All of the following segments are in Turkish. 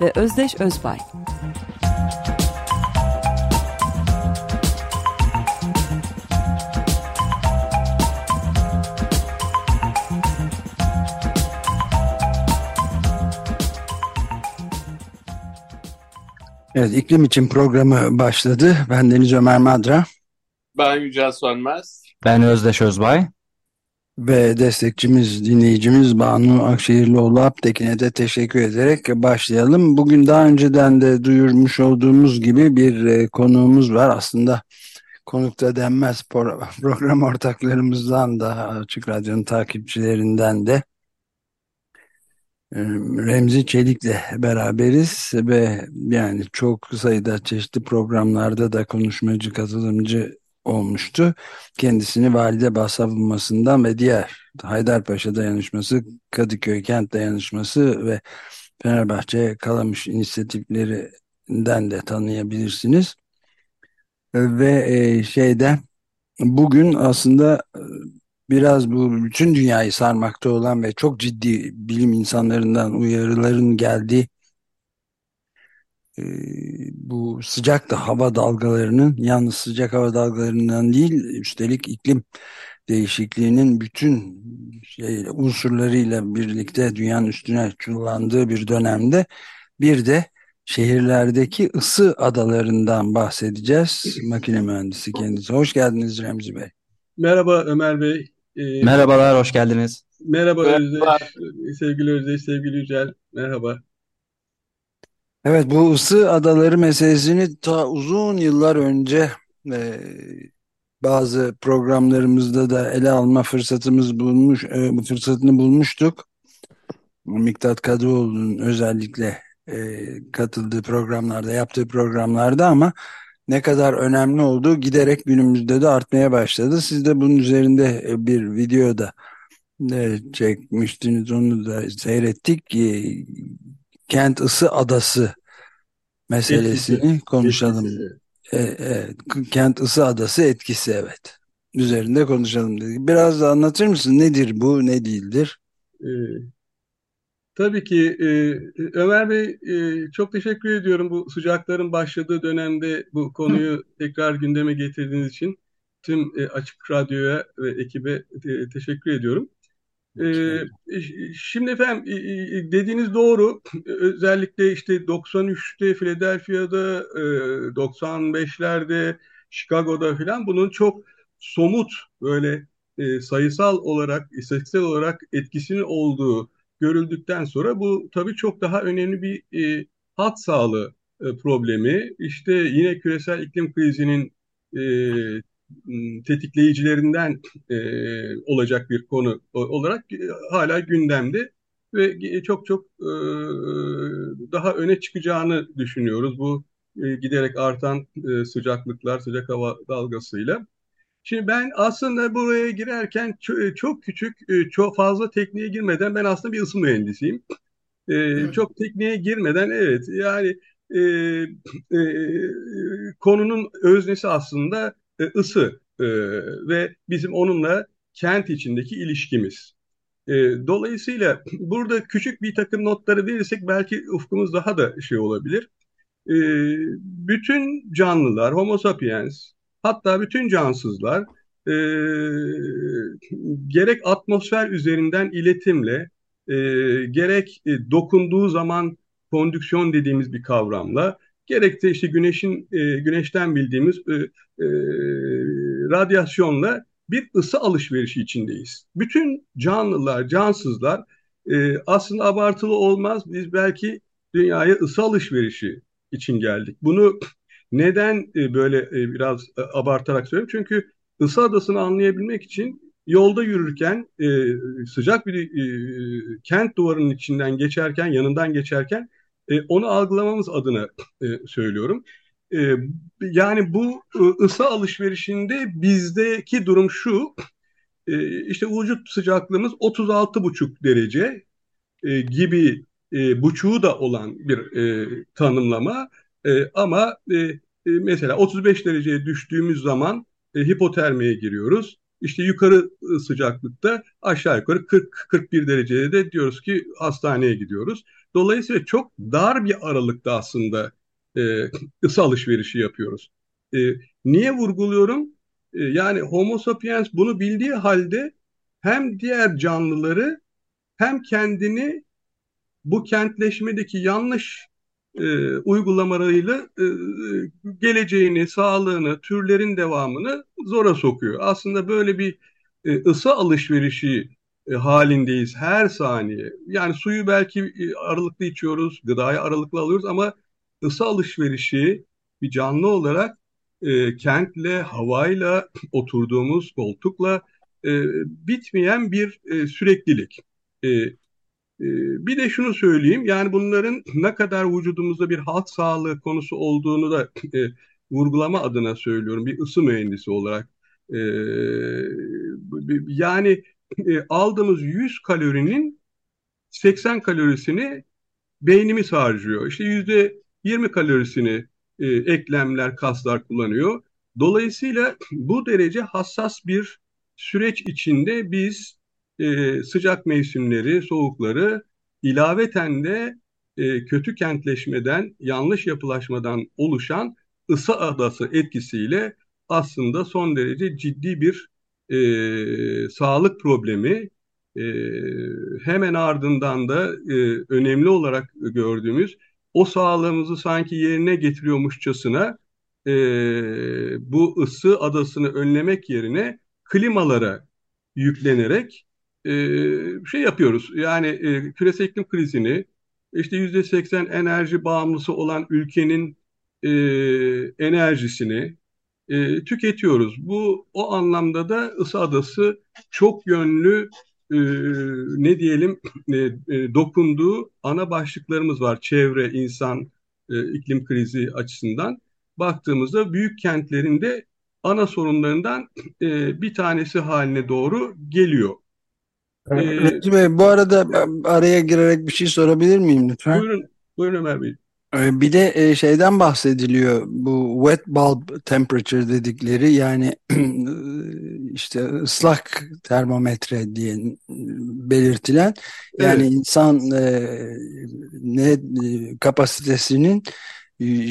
ve Özdeş Özbay. Evet, iklim için programı başladı. Ben Deniz Ömer Madra. Ben Yücel Sönmez. Ben Özdeş Özbay. Ve destekçimiz, dinleyicimiz Banu Akşehirlioğlu Aptekin'e de teşekkür ederek başlayalım. Bugün daha önceden de duyurmuş olduğumuz gibi bir e, konuğumuz var. Aslında konukta denmez program ortaklarımızdan da Açık Radyo'nun takipçilerinden de Remzi Çelik'le beraberiz ve yani çok sayıda çeşitli programlarda da konuşmacı, katılımcı olmuştu. Kendisini valide basavunmasından ve diğer Haydarpaşa dayanışması, Kadıköy kent dayanışması ve Fenerbahçe Kalamış inisiyatiflerinden de tanıyabilirsiniz. Ve e, şeyde bugün aslında e, biraz bu bütün dünyayı sarmakta olan ve çok ciddi bilim insanlarından uyarıların geldiği e, bu sıcak da hava dalgalarının yalnız sıcak hava dalgalarından değil üstelik iklim değişikliğinin bütün şey, unsurlarıyla birlikte dünyanın üstüne çullandığı bir dönemde bir de şehirlerdeki ısı adalarından bahsedeceğiz. Makine mühendisi kendisi. Hoş geldiniz Remzi Bey. Merhaba Ömer Bey. Ee, Merhabalar, hoş geldiniz. Merhaba Özdeş, sevgili Özdeş, sevgili Yücel. Merhaba. Evet bu ısı adaları meselesini ta uzun yıllar önce e, bazı programlarımızda da ele alma fırsatımız bulmuş, e, bu fırsatını bulmuştuk. Miktat Kadıoğlu'nun özellikle e, katıldığı programlarda, yaptığı programlarda ama ne kadar önemli olduğu giderek günümüzde de artmaya başladı. Siz de bunun üzerinde e, bir videoda e, çekmiştiniz, onu da seyrettik. E, kent ısı adası meselesini etkisi, konuşalım. Etkisi. E, evet, kent ısı adası etkisi evet. Üzerinde konuşalım dedik. Biraz da anlatır mısın? Nedir bu, ne değildir? Ee, tabii ki e, Ömer Bey e, çok teşekkür ediyorum bu sıcakların başladığı dönemde bu konuyu tekrar gündeme getirdiğiniz için. Tüm e, Açık Radyo'ya ve ekibe e, teşekkür ediyorum. Ee, şimdi efendim dediğiniz doğru. Özellikle işte 93'te Philadelphia'da, 95'lerde, Chicago'da falan bunun çok somut böyle sayısal olarak, istatistiksel olarak etkisinin olduğu görüldükten sonra bu tabii çok daha önemli bir hat sağlığı problemi. İşte yine küresel iklim krizinin tetikleyicilerinden e, olacak bir konu olarak e, hala gündemde ve çok çok e, daha öne çıkacağını düşünüyoruz bu e, giderek artan e, sıcaklıklar, sıcak hava dalgasıyla. Şimdi ben aslında buraya girerken çok, çok küçük, çok fazla tekniğe girmeden ben aslında bir ısı mühendisiyim. E, çok tekniğe girmeden evet yani e, e, konunun öznesi aslında e, ısı e, ve bizim onunla kent içindeki ilişkimiz. E, dolayısıyla burada küçük bir takım notları verirsek belki ufkumuz daha da şey olabilir. Bütün canlılar, homo sapiens, hatta bütün cansızlar gerek atmosfer üzerinden iletimle, gerek dokunduğu zaman kondüksiyon dediğimiz bir kavramla, gerek de işte güneşin e, güneşten bildiğimiz e, e, radyasyonla bir ısı alışverişi içindeyiz. Bütün canlılar, cansızlar aslında abartılı olmaz. Biz belki dünyaya ısı alışverişi için geldik. Bunu neden böyle biraz abartarak söylüyorum? Çünkü ısı adasını anlayabilmek için yolda yürürken sıcak bir kent duvarının içinden geçerken, yanından geçerken E, onu algılamamız adına e, söylüyorum. E, yani bu e, ısı alışverişinde bizdeki durum şu, e, işte vücut sıcaklığımız 36,5 derece e, gibi e, buçuğu da olan bir e, tanımlama e, ama e, e, mesela 35 dereceye düştüğümüz zaman e, hipotermiye giriyoruz. İşte yukarı sıcaklıkta aşağı yukarı 40-41 derecede de diyoruz ki hastaneye gidiyoruz. Dolayısıyla çok dar bir aralıkta aslında e, ısı alışverişi yapıyoruz. E, niye vurguluyorum? E, yani Homo sapiens bunu bildiği halde hem diğer canlıları hem kendini bu kentleşmedeki yanlış e, uygulamalarıyla e, geleceğini, sağlığını, türlerin devamını zora sokuyor. Aslında böyle bir e, ısı alışverişi e, halindeyiz her saniye. Yani suyu belki e, aralıklı içiyoruz, gıdayı aralıklı alıyoruz ama ısı alışverişi bir canlı olarak e, kentle, havayla, oturduğumuz koltukla e, bitmeyen bir e, süreklilik. E, ee, bir de şunu söyleyeyim, yani bunların ne kadar vücudumuzda bir halk sağlığı konusu olduğunu da e, vurgulama adına söylüyorum, bir ısı mühendisi olarak. E, yani e, aldığımız 100 kalorinin 80 kalorisini beynimiz harcıyor. İşte yüzde 20 kalorisini e, eklemler, kaslar kullanıyor. Dolayısıyla bu derece hassas bir süreç içinde biz e, sıcak mevsimleri, soğukları ilaveten de e, kötü kentleşmeden, yanlış yapılaşmadan oluşan ısı adası etkisiyle aslında son derece ciddi bir e, sağlık problemi e, hemen ardından da e, önemli olarak gördüğümüz o sağlığımızı sanki yerine getiriyormuşçasına e, bu ısı adasını önlemek yerine klimalara yüklenerek e, şey yapıyoruz. Yani e, küresel iklim krizini işte yüzde seksen enerji bağımlısı olan ülkenin e, enerjisini e, tüketiyoruz. Bu o anlamda da ısı adası çok yönlü e, ne diyelim e, e, dokunduğu ana başlıklarımız var. Çevre, insan, e, iklim krizi açısından baktığımızda büyük kentlerinde ana sorunlarından e, bir tanesi haline doğru geliyor. Ee, Bey, bu arada araya girerek bir şey sorabilir miyim lütfen? Buyurun, buyurun Ömer Bey. Ee, bir de e, şeyden bahsediliyor bu wet bulb temperature dedikleri yani işte ıslak termometre diye belirtilen yani evet. insan e, ne e, kapasitesinin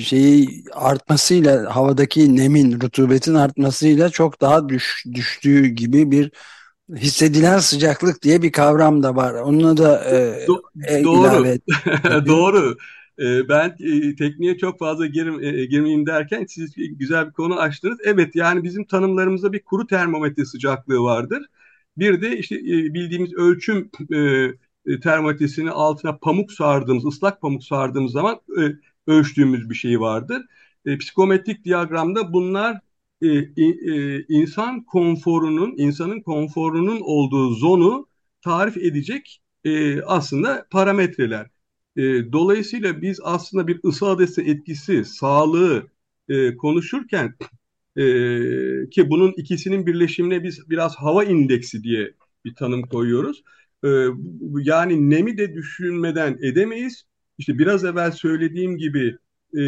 şeyi artmasıyla havadaki nemin rutubetin artmasıyla çok daha düş, düştüğü gibi bir hissedilen sıcaklık diye bir kavram da var. Onunla da e, Do e, doğru. Doğru. E, ben e, tekniğe çok fazla girim, e, girmeyeyim derken siz güzel bir konu açtınız. Evet yani bizim tanımlarımızda bir kuru termometre sıcaklığı vardır. Bir de işte bildiğimiz ölçüm termometresinin altına pamuk sardığımız, ıslak pamuk sardığımız zaman ölçtüğümüz bir şey vardır. Psikometrik diyagramda bunlar e, e, insan konforunun, insanın konforunun olduğu zonu tarif edecek e, aslında parametreler. E, dolayısıyla biz aslında bir ısı adresi etkisi, sağlığı e, konuşurken e, ki bunun ikisinin birleşimine biz biraz hava indeksi diye bir tanım koyuyoruz. E, yani nemi de düşünmeden edemeyiz. İşte biraz evvel söylediğim gibi e,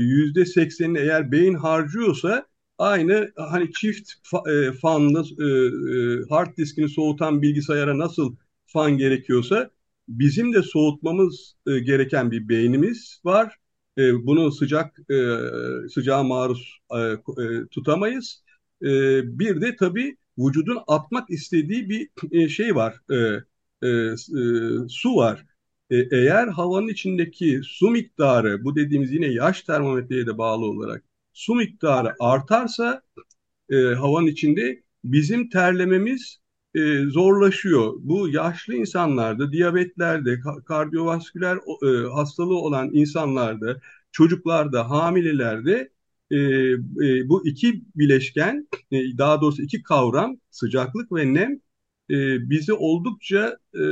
yüzde seksenini eğer beyin harcıyorsa aynı hani çift e, fanlı e, e, hard diskini soğutan bilgisayara nasıl fan gerekiyorsa bizim de soğutmamız e, gereken bir beynimiz var. E, bunu sıcak e, sıcağa maruz e, e, tutamayız. E, bir de tabii vücudun atmak istediği bir e, şey var. E, e, e, su var. E, eğer havanın içindeki su miktarı bu dediğimiz yine yaş termometreye de bağlı olarak su miktarı artarsa e, havanın içinde bizim terlememiz e, zorlaşıyor. Bu yaşlı insanlarda, diyabetlerde, kardiyovasküler e, hastalığı olan insanlarda, çocuklarda, hamilelerde e, e, bu iki bileşken, e, daha doğrusu iki kavram, sıcaklık ve nem, e, bizi oldukça e,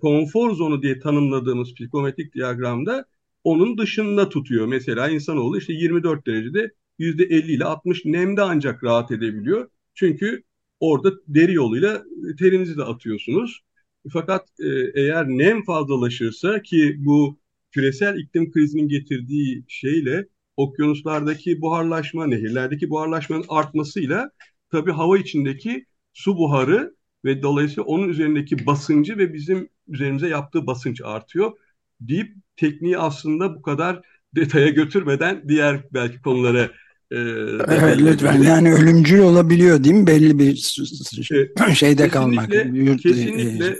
konfor zonu diye tanımladığımız psikometrik diyagramda onun dışında tutuyor. Mesela insanoğlu işte 24 derecede %50 ile 60 nemde ancak rahat edebiliyor. Çünkü orada deri yoluyla terinizi de atıyorsunuz. Fakat e, eğer nem fazlalaşırsa ki bu küresel iklim krizinin getirdiği şeyle okyanuslardaki buharlaşma, nehirlerdeki buharlaşmanın artmasıyla tabii hava içindeki su buharı ve dolayısıyla onun üzerindeki basıncı ve bizim üzerimize yaptığı basınç artıyor deyip tekniği aslında bu kadar detaya götürmeden diğer belki konulara e, lütfen yani ölümcül olabiliyor değil mi belli bir şeyde kesinlikle, kalmak yurt, kesinlikle e,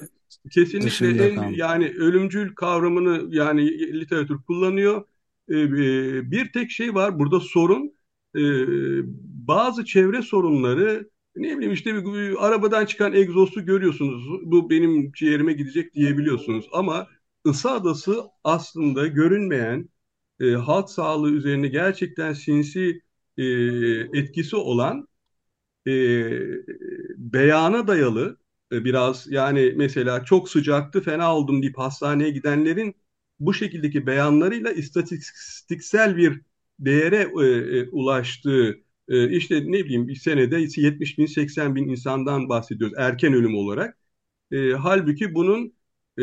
kesinlikle en, yani ölümcül kavramını yani literatür kullanıyor e, e, bir tek şey var burada sorun e, bazı çevre sorunları ne bileyim işte bir, bir arabadan çıkan egzozu görüyorsunuz. Bu benim ciğerime gidecek diyebiliyorsunuz. Ama Isı Adası aslında görünmeyen e, halk sağlığı üzerine gerçekten sinsi e, etkisi olan e, beyana dayalı e, biraz yani mesela çok sıcaktı fena oldum deyip hastaneye gidenlerin bu şekildeki beyanlarıyla istatistiksel bir değere e, e, ulaştığı e, işte ne bileyim bir senede 70 bin 80 bin insandan bahsediyoruz erken ölüm olarak. E, halbuki bunun e,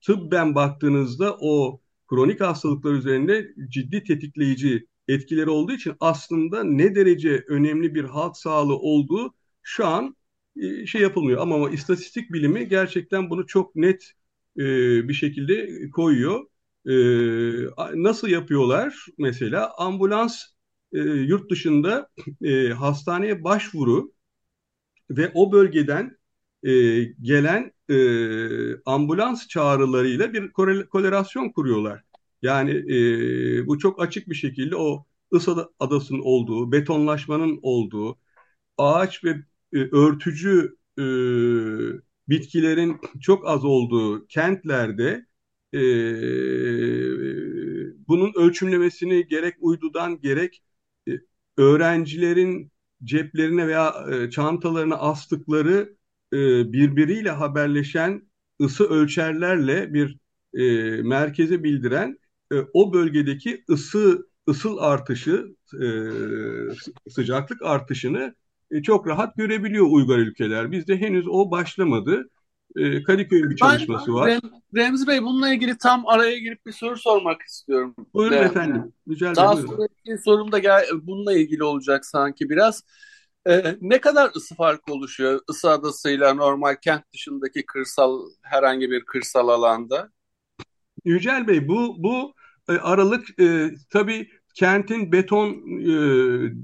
tıbben baktığınızda o kronik hastalıklar üzerinde ciddi tetikleyici etkileri olduğu için aslında ne derece önemli bir halk sağlığı olduğu şu an e, şey yapılmıyor. Ama, ama istatistik bilimi gerçekten bunu çok net e, bir şekilde koyuyor. E, nasıl yapıyorlar? Mesela ambulans e, yurt dışında e, hastaneye başvuru ve o bölgeden e, gelen e, ambulans çağrılarıyla bir korelasyon kuruyorlar. Yani e, bu çok açık bir şekilde o Isada adasının olduğu, betonlaşmanın olduğu, ağaç ve e, örtücü e, bitkilerin çok az olduğu kentlerde e, bunun ölçümlemesini gerek uydudan gerek e, öğrencilerin ceplerine veya e, çantalarına astıkları e, birbiriyle haberleşen ısı ölçerlerle bir e, merkeze bildiren e, o bölgedeki ısı ısıl artışı, e, sıcaklık artışını e, çok rahat görebiliyor uygar ülkeler. Bizde henüz o başlamadı. E, Kadıköy'ün bir çalışması var. Rem, Remzi Bey bununla ilgili tam araya girip bir soru sormak istiyorum. Buyurun yani, efendim. Rica Daha sonraki sorum da gel, bununla ilgili olacak sanki biraz. Ee, ne kadar ısı farkı oluşuyor ısı adasıyla normal kent dışındaki kırsal herhangi bir kırsal alanda? Yücel Bey bu bu e, aralık e, tabii kentin beton,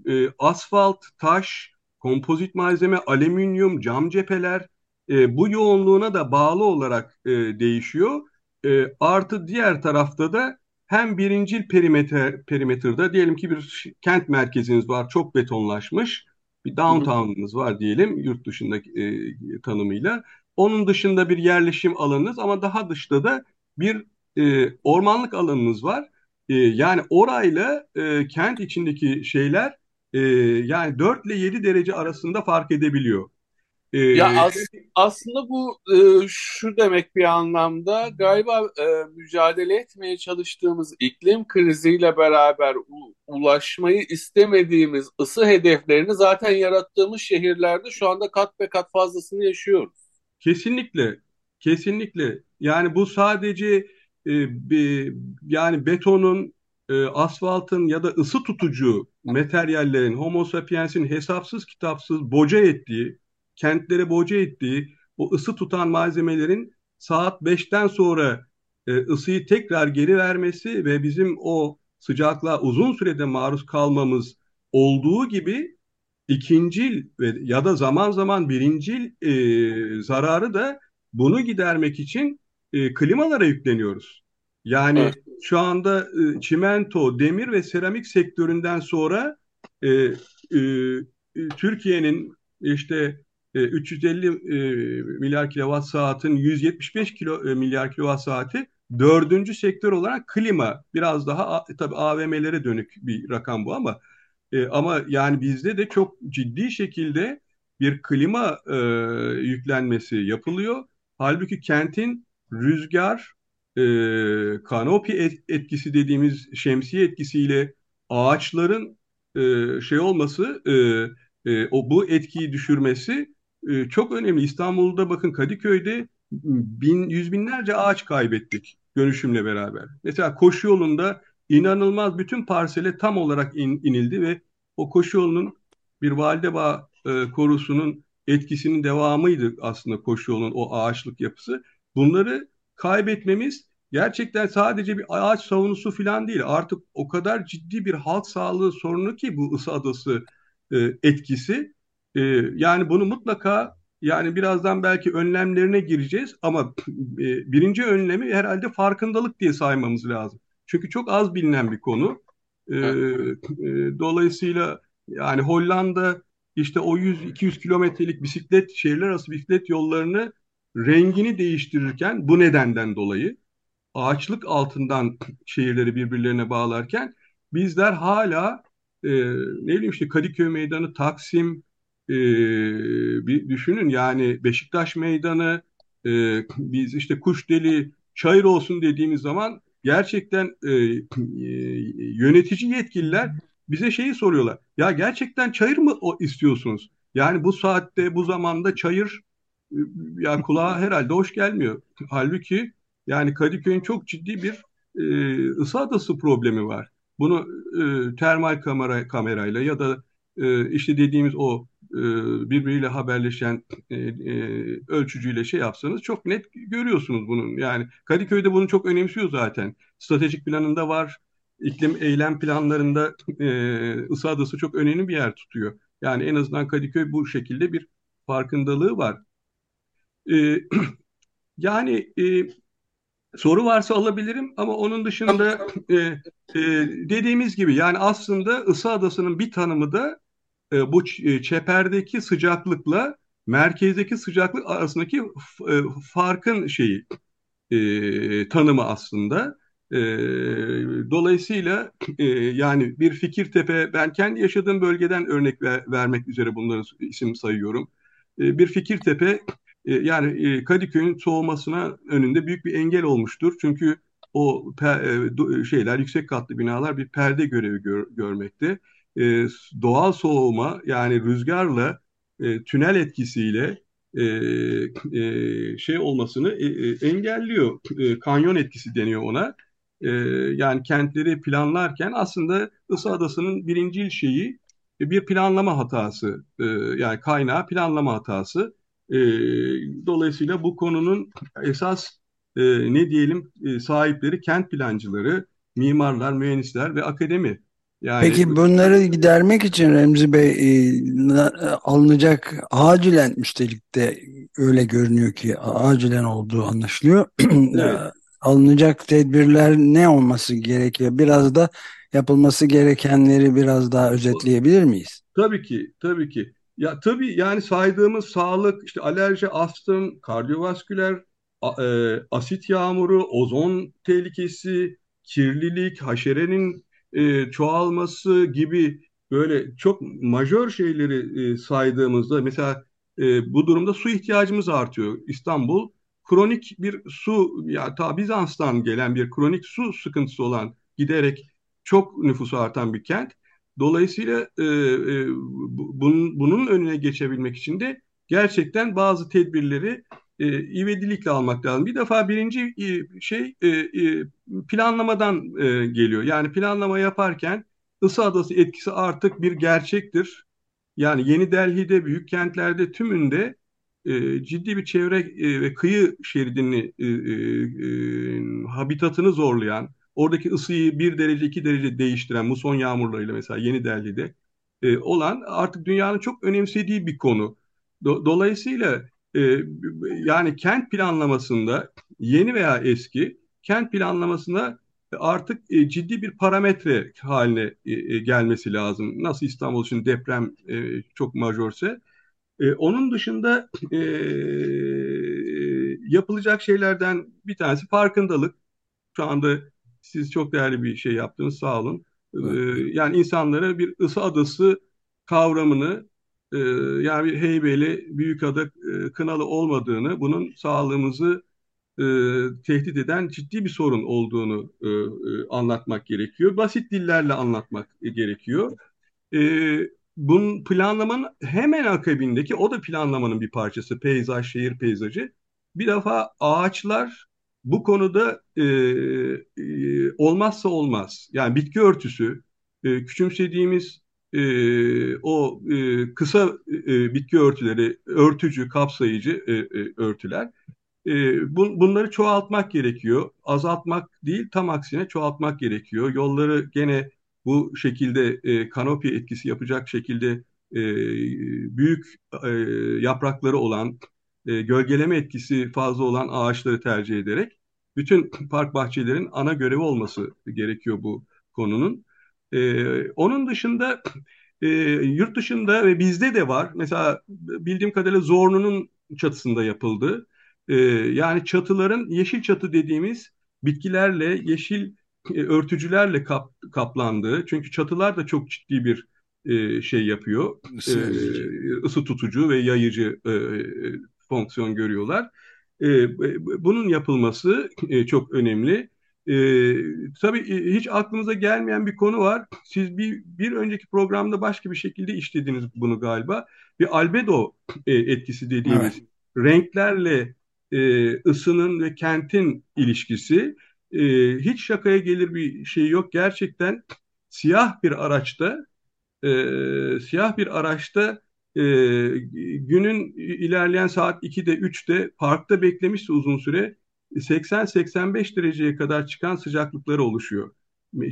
e, e, asfalt, taş, kompozit malzeme, alüminyum, cam cepheler e, bu yoğunluğuna da bağlı olarak e, değişiyor. E, artı diğer tarafta da hem birincil perimetre perimetrede diyelim ki bir kent merkeziniz var çok betonlaşmış bir downtown'ınız var diyelim yurt dışındaki e, tanımıyla. Onun dışında bir yerleşim alanınız ama daha dışta da bir e, ormanlık alanınız var. E, yani orayla e, kent içindeki şeyler e, yani 4 ile 7 derece arasında fark edebiliyor. Ee, ya as aslında bu e, şu demek bir anlamda galiba e, mücadele etmeye çalıştığımız iklim kriziyle beraber ulaşmayı istemediğimiz ısı hedeflerini zaten yarattığımız şehirlerde şu anda kat be kat fazlasını yaşıyoruz. Kesinlikle, kesinlikle. Yani bu sadece e, yani betonun, e, asfaltın ya da ısı tutucu materyallerin, homo sapiens'in hesapsız kitapsız boca ettiği kentlere boca ettiği o ısı tutan malzemelerin saat 5'ten sonra e, ısıyı tekrar geri vermesi ve bizim o sıcaklığa uzun sürede maruz kalmamız olduğu gibi ikincil ve ya da zaman zaman birincil e, zararı da bunu gidermek için e, klimalara yükleniyoruz. Yani evet. şu anda e, çimento, demir ve seramik sektöründen sonra e, e, Türkiye'nin işte 350 e, e, milyar kilowatt saatin 175 kilo, e, milyar kilowatt saati dördüncü sektör olarak klima biraz daha tabii AVM'lere dönük bir rakam bu ama ama yani bizde de çok ciddi şekilde bir klima e, yüklenmesi yapılıyor. Halbuki kentin rüzgar, e, kanopi et, etkisi dediğimiz şemsiye etkisiyle ağaçların e, şey olması, e, e, o bu etkiyi düşürmesi e, çok önemli. İstanbul'da bakın Kadıköy'de bin, yüz binlerce ağaç kaybettik dönüşümle beraber. Mesela koşu yolunda inanılmaz bütün parsele tam olarak in, inildi ve o koşu yolunun bir Validebağ e, korusunun etkisinin devamıydı aslında koşu yolunun o ağaçlık yapısı. Bunları kaybetmemiz gerçekten sadece bir ağaç savunusu falan değil. Artık o kadar ciddi bir halk sağlığı sorunu ki bu ısı adası e, etkisi. E, yani bunu mutlaka yani birazdan belki önlemlerine gireceğiz ama e, birinci önlemi herhalde farkındalık diye saymamız lazım. Çünkü çok az bilinen bir konu. E, e, dolayısıyla yani Hollanda işte o 100-200 kilometrelik bisiklet şehirler arası bisiklet yollarını rengini değiştirirken bu nedenden dolayı ağaçlık altından şehirleri birbirlerine bağlarken bizler hala e, ne bileyim işte Kadıköy Meydanı, Taksim e, bir düşünün yani Beşiktaş Meydanı e, biz işte Kuşdeli, Çayır olsun dediğimiz zaman gerçekten e, e, yönetici yetkililer bize şeyi soruyorlar. Ya gerçekten çayır mı istiyorsunuz? Yani bu saatte, bu zamanda çayır ya kulağa herhalde hoş gelmiyor. Halbuki yani Kadıköy'ün çok ciddi bir e, ısı adası problemi var. Bunu e, termal kamera kamerayla ya da e, işte dediğimiz o e, birbiriyle haberleşen e, e, ölçücüyle şey yapsanız çok net görüyorsunuz bunun. Yani Kadıköy'de bunu çok önemsiyor zaten. Stratejik planında var. İklim eylem planlarında e, ısı adası çok önemli bir yer tutuyor. Yani en azından Kadıköy bu şekilde bir farkındalığı var. E, yani e, soru varsa alabilirim ama onun dışında e, e, dediğimiz gibi yani aslında ısı adasının bir tanımı da e, bu e, çeperdeki sıcaklıkla merkezdeki sıcaklık arasındaki e, farkın şeyi e, tanımı aslında. E, dolayısıyla e, yani bir Fikirtepe ben kendi yaşadığım bölgeden örnek ver, vermek üzere bunları isim sayıyorum. E, bir Fikirtepe yani e, Kadıköy'ün soğumasına önünde büyük bir engel olmuştur. Çünkü o e, şeyler yüksek katlı binalar bir perde görevi gör, görmekte. doğal soğuma yani rüzgarla tünel etkisiyle şey olmasını engelliyor. kanyon etkisi deniyor ona. yani kentleri planlarken aslında Isı Adası'nın birincil şeyi bir planlama hatası. yani kaynağı planlama hatası. E, dolayısıyla bu konunun esas e, ne diyelim e, sahipleri kent plancıları, mimarlar, mühendisler ve akademi. Yani, Peki bunları gidermek için Remzi Bey e, alınacak acilen üstelik de öyle görünüyor ki acilen olduğu anlaşılıyor. Evet. alınacak tedbirler ne olması gerekiyor? Biraz da yapılması gerekenleri biraz daha özetleyebilir miyiz? Tabii ki, tabii ki. Ya tabii yani saydığımız sağlık, işte alerji, astım, kardiyovasküler, e, asit yağmuru, ozon tehlikesi, kirlilik, haşerenin e, çoğalması gibi böyle çok majör şeyleri e, saydığımızda mesela e, bu durumda su ihtiyacımız artıyor. İstanbul kronik bir su ya ta Bizans'tan gelen bir kronik su sıkıntısı olan giderek çok nüfusu artan bir kent. Dolayısıyla e, e, bunun, bunun önüne geçebilmek için de gerçekten bazı tedbirleri e, ivedilikle almak lazım. Bir defa birinci e, şey e, e, planlamadan e, geliyor. Yani planlama yaparken ısı adası etkisi artık bir gerçektir. Yani Yeni Delhi'de, büyük kentlerde tümünde e, ciddi bir çevre e, ve kıyı şeridini e, e, e, habitatını zorlayan, oradaki ısıyı bir derece iki derece değiştiren muson yağmurlarıyla mesela Yeni Delhi'de e, olan artık dünyanın çok önemsediği bir konu. Do, dolayısıyla e, yani kent planlamasında yeni veya eski kent planlamasında artık e, ciddi bir parametre haline e, e, gelmesi lazım. Nasıl İstanbul için deprem e, çok majörse. E, onun dışında e, yapılacak şeylerden bir tanesi farkındalık. Şu anda siz çok değerli bir şey yaptınız sağ olun. Evet. Ee, yani insanlara bir ısı adası kavramını e, yani Heybeli, Büyükada, e, Kınalı olmadığını, bunun sağlığımızı e, tehdit eden ciddi bir sorun olduğunu e, e, anlatmak gerekiyor. Basit dillerle anlatmak gerekiyor. E, bunun planlamanın hemen akabindeki, o da planlamanın bir parçası, peyzaj, şehir peyzajı. Bir defa ağaçlar bu konuda e, e, olmazsa olmaz. Yani bitki örtüsü, e, küçümsediğimiz e, o e, kısa e, bitki örtüleri, örtücü, kapsayıcı e, e, örtüler. E, bun, bunları çoğaltmak gerekiyor. Azaltmak değil, tam aksine çoğaltmak gerekiyor. Yolları gene bu şekilde e, kanopi etkisi yapacak şekilde e, büyük e, yaprakları olan, e, gölgeleme etkisi fazla olan ağaçları tercih ederek bütün park bahçelerin ana görevi olması gerekiyor bu konunun. E, onun dışında e, yurt dışında ve bizde de var. Mesela bildiğim kadarıyla Zorlu'nun çatısında yapıldı. E, yani çatıların yeşil çatı dediğimiz bitkilerle, yeşil e, örtücülerle kap, kaplandığı. Çünkü çatılar da çok ciddi bir e, şey yapıyor. E, ısı tutucu ve yayıcı e, fonksiyon görüyorlar. E, bunun yapılması e, çok önemli. E, tabii hiç aklınıza gelmeyen bir konu var. Siz bir, bir önceki programda başka bir şekilde işlediniz bunu galiba. Bir albedo e, etkisi dediğimiz evet. renklerle e, ısının ve kentin ilişkisi. E, hiç şakaya gelir bir şey yok. Gerçekten siyah bir araçta e, siyah bir araçta e, günün ilerleyen saat 2'de 3'te parkta beklemişse uzun süre 80-85 dereceye kadar çıkan sıcaklıkları oluşuyor.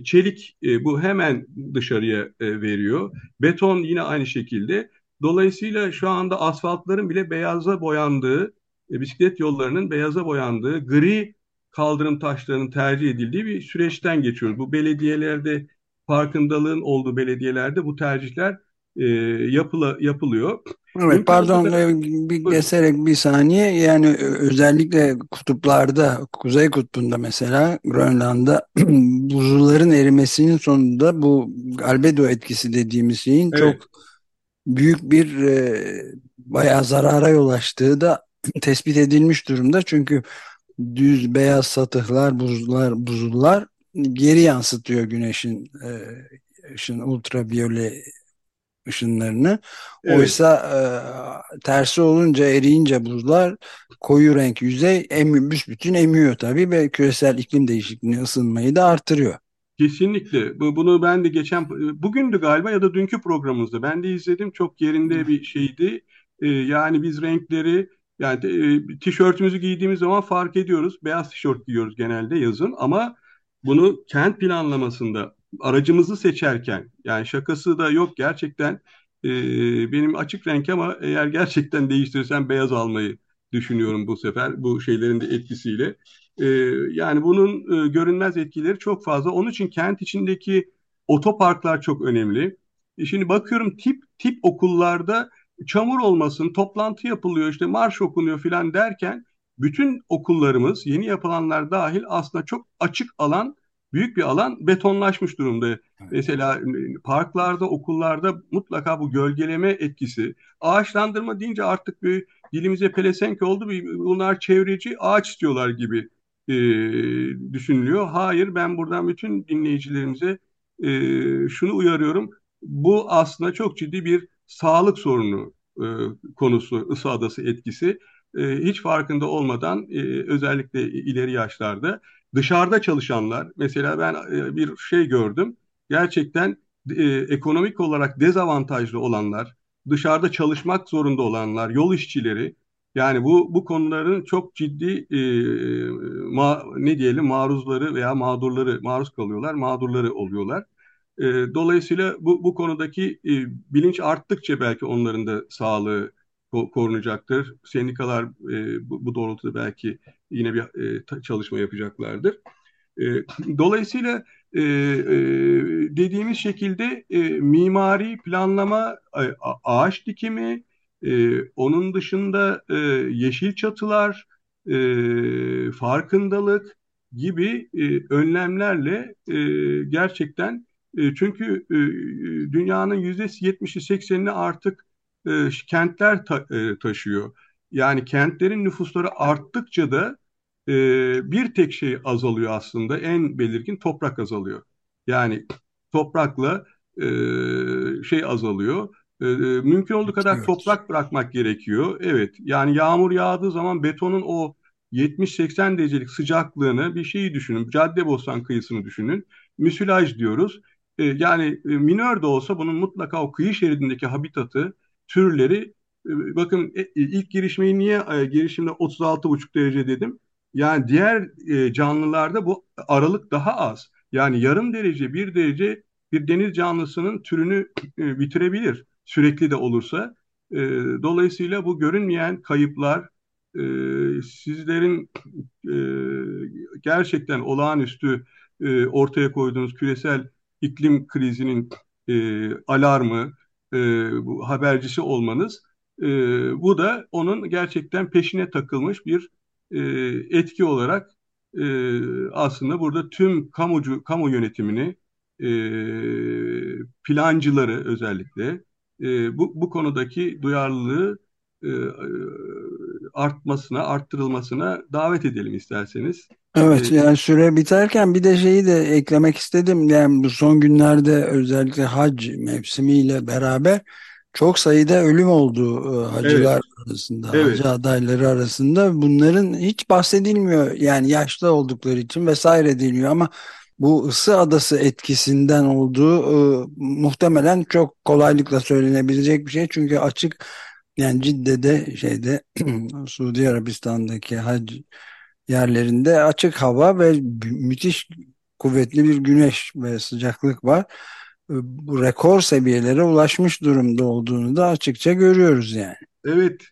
Çelik e, bu hemen dışarıya e, veriyor. Beton yine aynı şekilde. Dolayısıyla şu anda asfaltların bile beyaza boyandığı, e, bisiklet yollarının beyaza boyandığı, gri kaldırım taşlarının tercih edildiği bir süreçten geçiyoruz. Bu belediyelerde farkındalığın olduğu belediyelerde bu tercihler e, yapıla, yapılıyor. Evet pardon bir keserek bir saniye yani özellikle kutuplarda Kuzey Kutbu'nda mesela Grönland'da buzulların erimesinin sonunda bu albedo etkisi dediğimiz şeyin evet. çok büyük bir e, bayağı zarara yol açtığı da tespit edilmiş durumda. Çünkü düz beyaz satıhlar, buzullar, buzullar geri yansıtıyor güneşin e, ışın ultraviyole ışınlarını. Evet. Oysa e, tersi olunca eriyince buzlar koyu renk yüzey em, büsbütün emiyor tabii ve küresel iklim değişikliğini ısınmayı da artırıyor. Kesinlikle. Bunu ben de geçen bugündü galiba ya da dünkü programımızda ben de izledim. Çok yerinde bir şeydi. Ee, yani biz renkleri yani e, tişörtümüzü giydiğimiz zaman fark ediyoruz. Beyaz tişört giyiyoruz genelde yazın ama bunu kent planlamasında aracımızı seçerken yani şakası da yok gerçekten e, benim açık renk ama eğer gerçekten değiştirsem beyaz almayı düşünüyorum bu sefer bu şeylerin de etkisiyle. E, yani bunun e, görünmez etkileri çok fazla. Onun için kent içindeki otoparklar çok önemli. E, şimdi bakıyorum tip tip okullarda çamur olmasın, toplantı yapılıyor, işte marş okunuyor filan derken bütün okullarımız yeni yapılanlar dahil aslında çok açık alan büyük bir alan betonlaşmış durumda. Evet. Mesela parklarda, okullarda mutlaka bu gölgeleme etkisi. Ağaçlandırma deyince artık bir dilimize pelesenk oldu. Bunlar çevreci ağaç istiyorlar gibi e, düşünülüyor. Hayır ben buradan bütün dinleyicilerimize e, şunu uyarıyorum. Bu aslında çok ciddi bir sağlık sorunu e, konusu, ısı adası etkisi. E, hiç farkında olmadan e, özellikle ileri yaşlarda dışarıda çalışanlar mesela ben e, bir şey gördüm gerçekten e, ekonomik olarak dezavantajlı olanlar dışarıda çalışmak zorunda olanlar yol işçileri yani bu bu konuların çok ciddi e, ma, ne diyelim maruzları veya mağdurları maruz kalıyorlar mağdurları oluyorlar. E, dolayısıyla bu bu konudaki e, bilinç arttıkça belki onların da sağlığı korunacaktır. Sendikalar e, bu, bu doğrultuda belki yine bir e, çalışma yapacaklardır. E, dolayısıyla e, e, dediğimiz şekilde e, mimari planlama, e, ağaç dikimi, e, onun dışında e, yeşil çatılar, e, farkındalık gibi e, önlemlerle e, gerçekten e, çünkü e, dünyanın yüzde yetmişi seksenini artık e, kentler ta, e, taşıyor. Yani kentlerin nüfusları arttıkça da e, bir tek şey azalıyor aslında. En belirgin toprak azalıyor. Yani toprakla e, şey azalıyor. E, e mümkün olduğu kadar evet. toprak bırakmak gerekiyor. Evet. Yani yağmur yağdığı zaman betonun o 70-80 derecelik sıcaklığını bir şeyi düşünün. Caddebostan kıyısını düşünün. Müsilaj diyoruz. E, yani e, minör de olsa bunun mutlaka o kıyı şeridindeki habitatı, türleri e, bakın e, ilk girişmeyi niye e, girişimde 36,5 derece dedim. Yani diğer e, canlılarda bu aralık daha az. Yani yarım derece, bir derece bir deniz canlısının türünü e, bitirebilir sürekli de olursa. E, dolayısıyla bu görünmeyen kayıplar e, sizlerin e, gerçekten olağanüstü e, ortaya koyduğunuz küresel iklim krizinin e, alarmı, e, bu habercisi olmanız e, bu da onun gerçekten peşine takılmış bir e, etki olarak e, aslında burada tüm kamucu kamu yönetimini e, plancıları özellikle e, bu, bu konudaki duyarlılığı e, artmasına, arttırılmasına davet edelim isterseniz. Evet yani süre biterken bir de şeyi de eklemek istedim. Yani bu son günlerde özellikle hac mevsimiyle beraber çok sayıda ölüm oldu hacılar evet. arasında, evet. hacı adayları arasında. Bunların hiç bahsedilmiyor. Yani yaşlı oldukları için vesaire deniyor ama bu ısı adası etkisinden olduğu e, muhtemelen çok kolaylıkla söylenebilecek bir şey. Çünkü açık yani Cidde'de şeyde Suudi Arabistan'daki hac yerlerinde açık hava ve müthiş kuvvetli bir güneş ve sıcaklık var. E, bu rekor seviyelere ulaşmış durumda olduğunu da açıkça görüyoruz yani. Evet.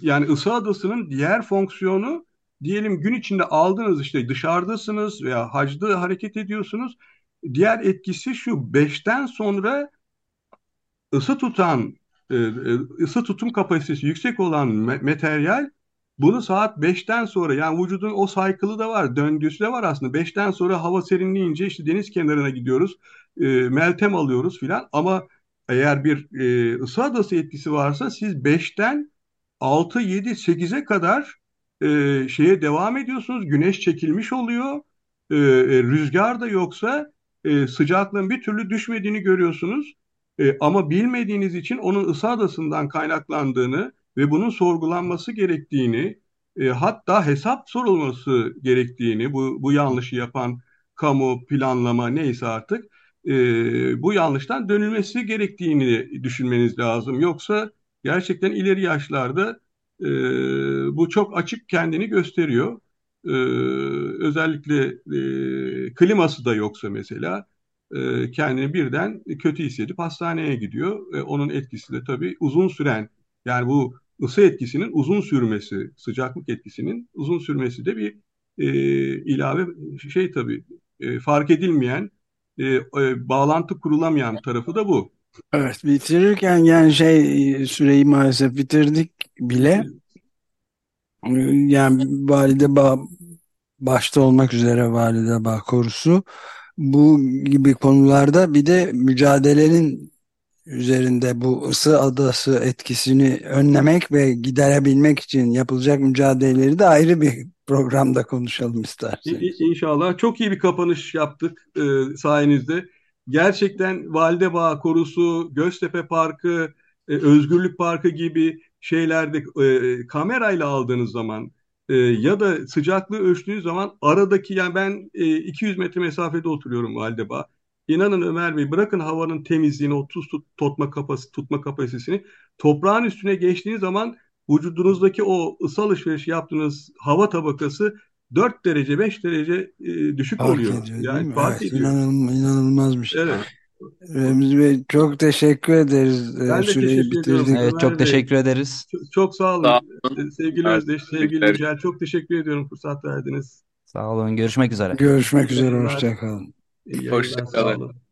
Yani ısı adasının diğer fonksiyonu diyelim gün içinde aldınız işte dışarıdasınız veya hacda hareket ediyorsunuz. Diğer etkisi şu beşten sonra ısı tutan e, e, ısı tutum kapasitesi yüksek olan materyal bunu saat 5'ten sonra yani vücudun o saykılı da var, döngüsü de var aslında. 5'ten sonra hava serinleyince işte deniz kenarına gidiyoruz, e, meltem alıyoruz filan. Ama eğer bir e, ısı adası etkisi varsa siz 5'ten 6, 7, 8'e kadar e, şeye devam ediyorsunuz. Güneş çekilmiş oluyor. E, e, rüzgar da yoksa e, sıcaklığın bir türlü düşmediğini görüyorsunuz. E, ama bilmediğiniz için onun ısı adasından kaynaklandığını ve bunun sorgulanması gerektiğini, e, hatta hesap sorulması gerektiğini, bu, bu yanlışı yapan kamu, planlama neyse artık, e, bu yanlıştan dönülmesi gerektiğini düşünmeniz lazım. Yoksa gerçekten ileri yaşlarda e, bu çok açık kendini gösteriyor. E, özellikle e, kliması da yoksa mesela e, kendini birden kötü hissedip hastaneye gidiyor. E, onun etkisi de tabii uzun süren yani bu ısı etkisinin uzun sürmesi, sıcaklık etkisinin uzun sürmesi de bir e, ilave şey tabii e, fark edilmeyen, e, e, bağlantı kurulamayan tarafı da bu. Evet bitirirken yani şey süreyi maalesef bitirdik bile. Yani valide bağ başta olmak üzere valide bağ korusu bu gibi konularda bir de mücadelenin üzerinde bu ısı adası etkisini önlemek ve giderebilmek için yapılacak mücadeleleri de ayrı bir programda konuşalım isterseniz. İnşallah. Çok iyi bir kapanış yaptık e, sayenizde. Gerçekten Validebağ Korusu, Göztepe Parkı, e, Özgürlük Parkı gibi şeylerde e, kamerayla aldığınız zaman e, ya da sıcaklığı ölçtüğünüz zaman aradaki yani ben e, 200 metre mesafede oturuyorum Validebağ. İnanın Ömer Bey bırakın havanın temizliğini, o tuz tut, tutma, kapasitesi, tutma kapasitesini. Toprağın üstüne geçtiğiniz zaman vücudunuzdaki o ısı alışverişi yaptığınız hava tabakası 4 derece 5 derece e, düşük fark oluyor. Ediyor, yani fark evet, ediyor. İnanılmaz, inanılmaz bir şey. Evet. Remzi Bey çok teşekkür ederiz. Ben de Süreyi teşekkür bitirdik. Evet, çok teşekkür ederiz. Çok, çok sağ olun. Sağ olun. Sevgili evet, Özdeş, sevgili Yücel çok teşekkür ediyorum fırsat verdiniz. Sağ olun. Görüşmek üzere. Görüşmek üzere. Hoşçakalın. Hoşçakalın.